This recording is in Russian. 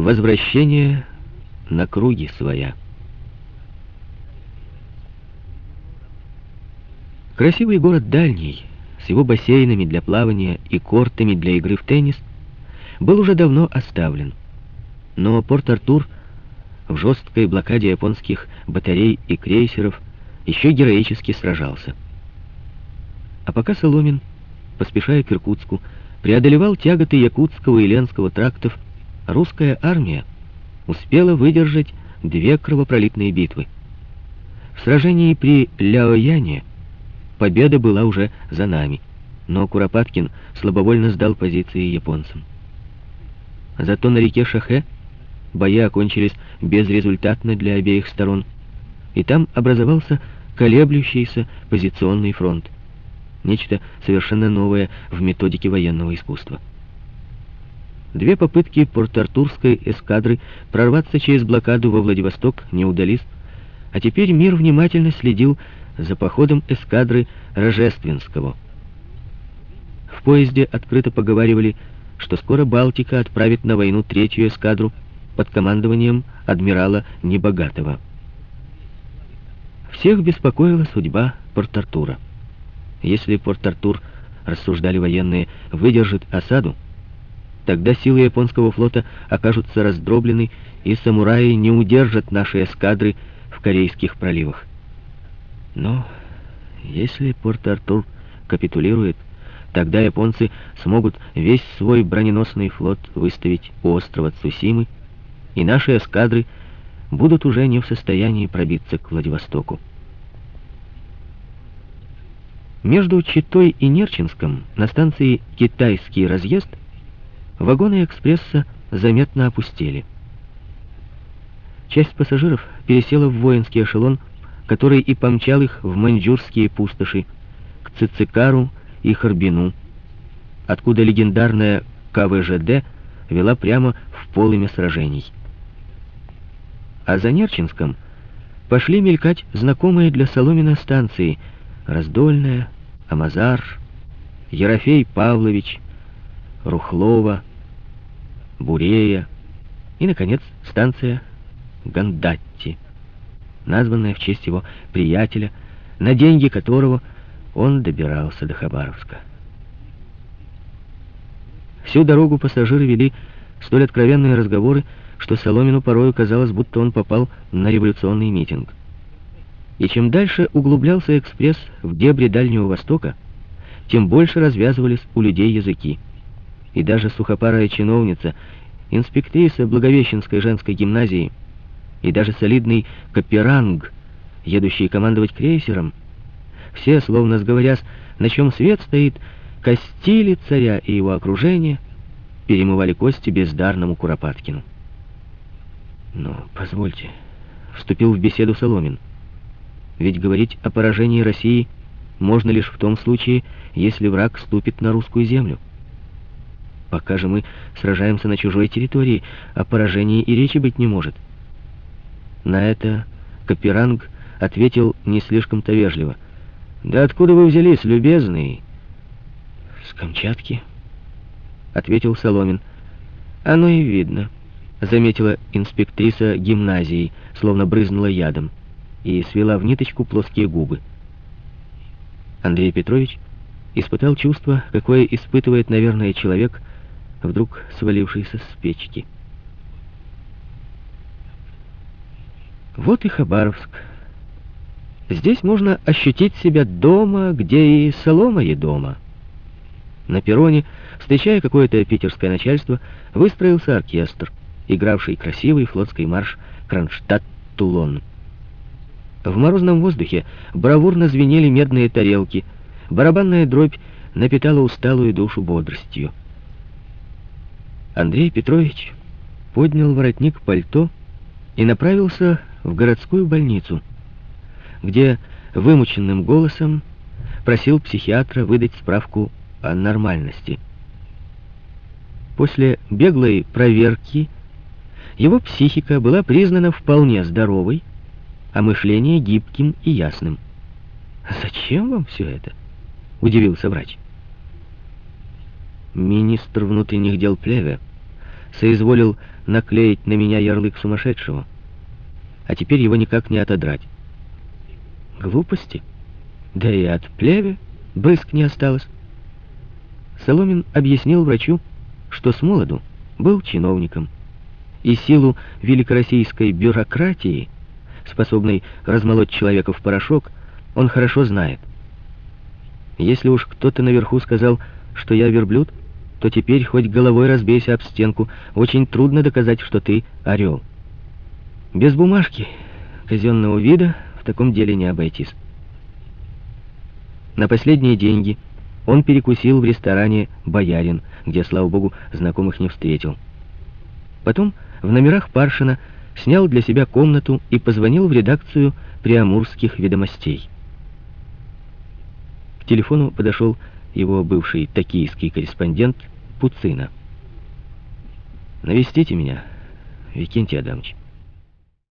Возвращение на круги своя. Красивый город Дальний, с его бассейнами для плавания и кортами для игры в теннис, был уже давно оставлен. Но Порт-Артур в жесткой блокаде японских батарей и крейсеров еще героически сражался. А пока Соломин, поспешая к Иркутску, преодолевал тяготы Якутского и Ленского трактов, русская армия успела выдержать две кровопролитные битвы. В сражении при Ляояне победа была уже за нами, но Куропаткин слабовольно сдал позиции японцам. Зато на реке Шахе бои окончились безрезультатно для обеих сторон, и там образовался колеблющийся позиционный фронт. Нечто совершенно новое в методике военного искусства. Две попытки порт-артурской эскадры прорваться через блокаду во Владивосток не удались, а теперь мир внимательно следил за походом эскадры Рожественского. В поезде открыто поговаривали, что скоро Балтика отправит на войну третью эскадру под командованием адмирала Небогатого. Всех беспокоила судьба Порт-Артура. Если Порт-Артур, рассуждали военные, выдержит осаду, Тогда силы японского флота окажутся раздроблены, и самураи не удержат наши эскадры в Корейских проливах. Но если Порт-Артур капитулирует, тогда японцы смогут весь свой броненосный флот выставить у острова Цусимы, и наши эскадры будут уже не в состоянии пробиться к Владивостоку. Между Читой и Нерчинском на станции «Китайский разъезд» Вагоны экспресса заметно опустели. Часть пассажиров пересела в воинский эшелон, который и помчал их в маньчжурские пустоши, к Цицикару и Харбину, откуда легендарная КВЖД вела прямо в полыми сражений. А за Нерчинском пошли мелькать знакомые для Соломина станции Раздольная, Амазар, Ерофей Павлович, Рухлова, Бурея и, наконец, станция Гандатти, названная в честь его приятеля, на деньги которого он добирался до Хабаровска. Всю дорогу пассажиры вели столь откровенные разговоры, что Соломину порою казалось, будто он попал на революционный митинг. И чем дальше углублялся экспресс в дебри Дальнего Востока, тем больше развязывались у людей языки и даже сухопарая чиновница, инспектриса Благовещенской женской гимназии, и даже солидный каперанг, едущий командовать крейсером, все, словно сговорясь, на чем свет стоит, костили царя и его окружение, перемывали кости бездарному Куропаткину. «Но, позвольте», — вступил в беседу Соломин, «ведь говорить о поражении России можно лишь в том случае, если враг ступит на русскую землю». Пока же мы сражаемся на чужой территории, о поражении и речи быть не может. На это Каперанг ответил не слишком-то вежливо. «Да откуда вы взялись, любезный?» «С Камчатки», — ответил Соломин. «Оно и видно», — заметила инспектриса гимназии, словно брызнула ядом, и свела в ниточку плоские губы. Андрей Петрович испытал чувство, какое испытывает, наверное, человек, вдруг свалившийся с печки. Вот и Хабаровск. Здесь можно ощутить себя дома, где и солома и дома. На перроне, встречая какое-то питерское начальство, выстроился оркестр, игравший красивый флотский марш «Кронштадт-Тулон». В морозном воздухе бравурно звенели медные тарелки, барабанная дробь напитала усталую душу бодростью. Андрей Петрович поднял воротник пальто и направился в городскую больницу, где вымученным голосом просил психиатра выдать справку о нормальности. После беглой проверки его психика была признана вполне здоровой, а мышление гибким и ясным. «Зачем вам все это?» — удивился врач. Министр внутренних дел Плеве соизволил наклеить на меня ярлык сумасшедшего. А теперь его никак не отодрать. Глупости. Да и от плеве брызг не осталось. Соломин объяснил врачу, что с молоду был чиновником, и силу великороссийской бюрократии, способной размолоть человека в порошок, он хорошо знает. Если уж кто-то наверху сказал, что я верблюд, то теперь хоть головой разбейся об стенку, очень трудно доказать, что ты орел. Без бумажки, казенного вида, в таком деле не обойтись. На последние деньги он перекусил в ресторане «Боярин», где, слава богу, знакомых не встретил. Потом в номерах Паршина снял для себя комнату и позвонил в редакцию «Приамурских ведомостей». К телефону подошел его бывший токийский корреспондент Пуцина. «Навестите меня, Викентий Адамович».